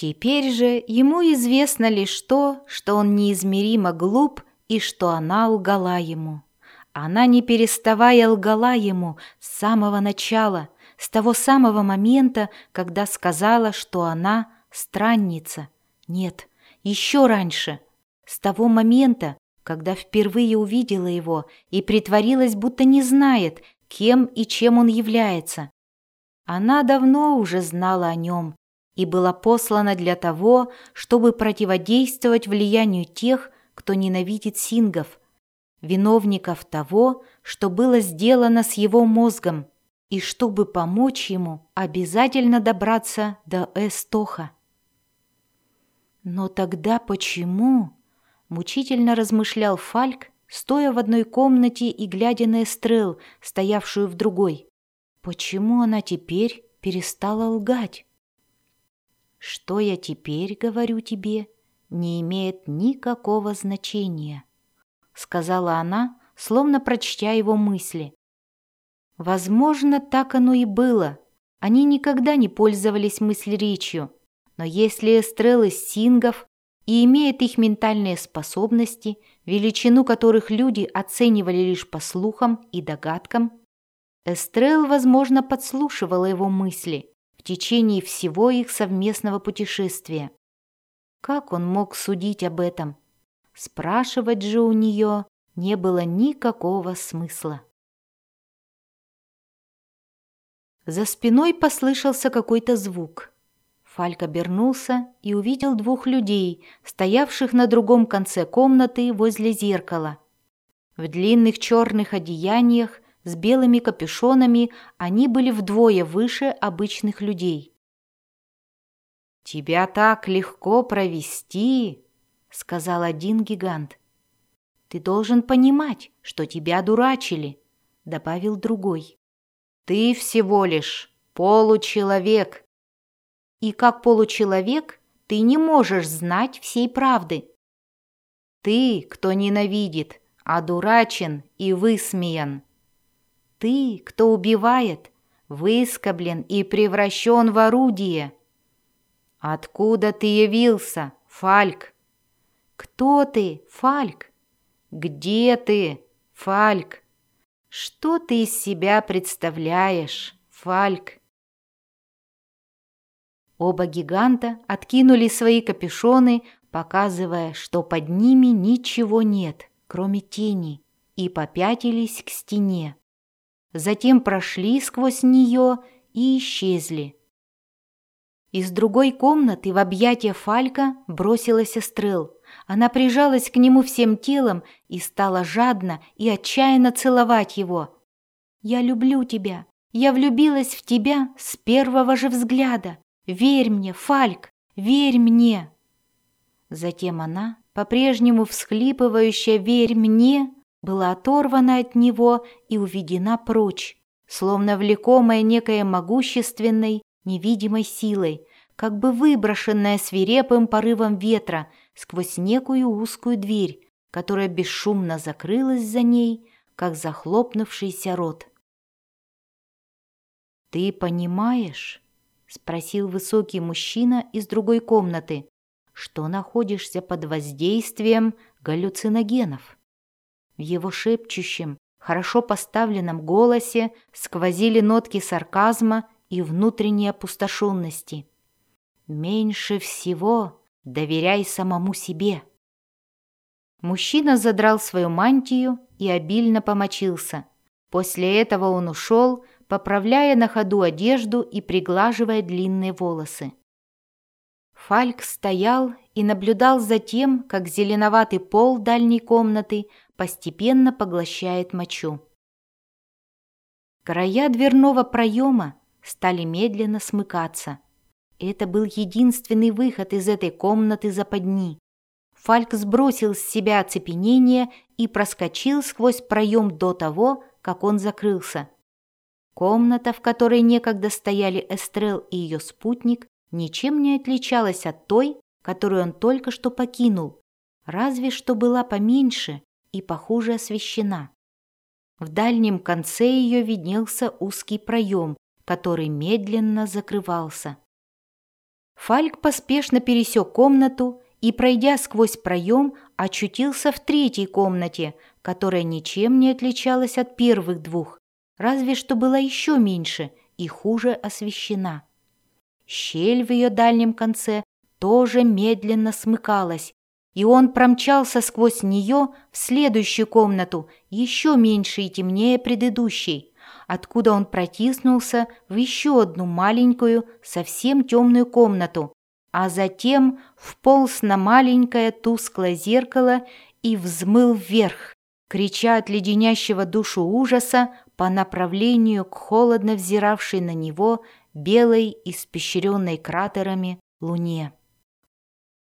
Теперь же ему известно лишь то, что он неизмеримо глуп и что она лгала ему. Она, не переставая, лгала ему с самого начала, с того самого момента, когда сказала, что она странница. Нет, еще раньше, с того момента, когда впервые увидела его и притворилась, будто не знает, кем и чем он является. Она давно уже знала о нем и была послана для того, чтобы противодействовать влиянию тех, кто ненавидит сингов, виновников того, что было сделано с его мозгом, и чтобы помочь ему обязательно добраться до Эстоха. Но тогда почему? Мучительно размышлял Фальк, стоя в одной комнате и глядя на Эстрел, стоявшую в другой. Почему она теперь перестала лгать? Что я теперь говорю тебе, не имеет никакого значения, сказала она, словно прочтя его мысли. Возможно, так оно и было. Они никогда не пользовались мыслеречью, но если Эстрел из сингов и имеет их ментальные способности, величину которых люди оценивали лишь по слухам и догадкам, Эстрел, возможно, подслушивала его мысли в течение всего их совместного путешествия. Как он мог судить об этом? Спрашивать же у нее не было никакого смысла. За спиной послышался какой-то звук. Фальк обернулся и увидел двух людей, стоявших на другом конце комнаты возле зеркала. В длинных черных одеяниях с белыми капюшонами они были вдвое выше обычных людей. «Тебя так легко провести», — сказал один гигант. «Ты должен понимать, что тебя дурачили», — добавил другой. «Ты всего лишь получеловек, и как получеловек ты не можешь знать всей правды. Ты, кто ненавидит, одурачен и высмеян. Ты, кто убивает, выскоблен и превращен в орудие. Откуда ты явился, Фальк? Кто ты, Фальк? Где ты, Фальк? Что ты из себя представляешь, Фальк? Оба гиганта откинули свои капюшоны, показывая, что под ними ничего нет, кроме тени, и попятились к стене. Затем прошли сквозь нее и исчезли. Из другой комнаты в объятия Фалька бросилась Эстрел. Она прижалась к нему всем телом и стала жадно и отчаянно целовать его. «Я люблю тебя. Я влюбилась в тебя с первого же взгляда. Верь мне, Фальк, верь мне!» Затем она, по-прежнему всхлипывающая «Верь мне!», была оторвана от него и уведена прочь, словно влекомая некой могущественной, невидимой силой, как бы выброшенная свирепым порывом ветра сквозь некую узкую дверь, которая бесшумно закрылась за ней, как захлопнувшийся рот. «Ты понимаешь?» спросил высокий мужчина из другой комнаты, что находишься под воздействием галлюциногенов. В его шепчущем, хорошо поставленном голосе сквозили нотки сарказма и внутренней опустошенности. «Меньше всего доверяй самому себе». Мужчина задрал свою мантию и обильно помочился. После этого он ушел, поправляя на ходу одежду и приглаживая длинные волосы. Фальк стоял и наблюдал за тем, как зеленоватый пол дальней комнаты постепенно поглощает мочу. Края дверного проема стали медленно смыкаться. Это был единственный выход из этой комнаты западни. Фальк сбросил с себя оцепенение и проскочил сквозь проем до того, как он закрылся. Комната, в которой некогда стояли Эстрел и ее спутник, ничем не отличалась от той, которую он только что покинул, разве что была поменьше и похуже освещена. В дальнем конце ее виднелся узкий проем, который медленно закрывался. Фальк поспешно пересек комнату и, пройдя сквозь проем, очутился в третьей комнате, которая ничем не отличалась от первых двух, разве что была еще меньше и хуже освещена. Щель в ее дальнем конце тоже медленно смыкалась, и он промчался сквозь нее в следующую комнату, еще меньше и темнее предыдущей, откуда он протиснулся в еще одну маленькую, совсем темную комнату, а затем вполз на маленькое тусклое зеркало и взмыл вверх, крича от леденящего душу ужаса по направлению к холодно взиравшей на него белой, испещренной кратерами, луне.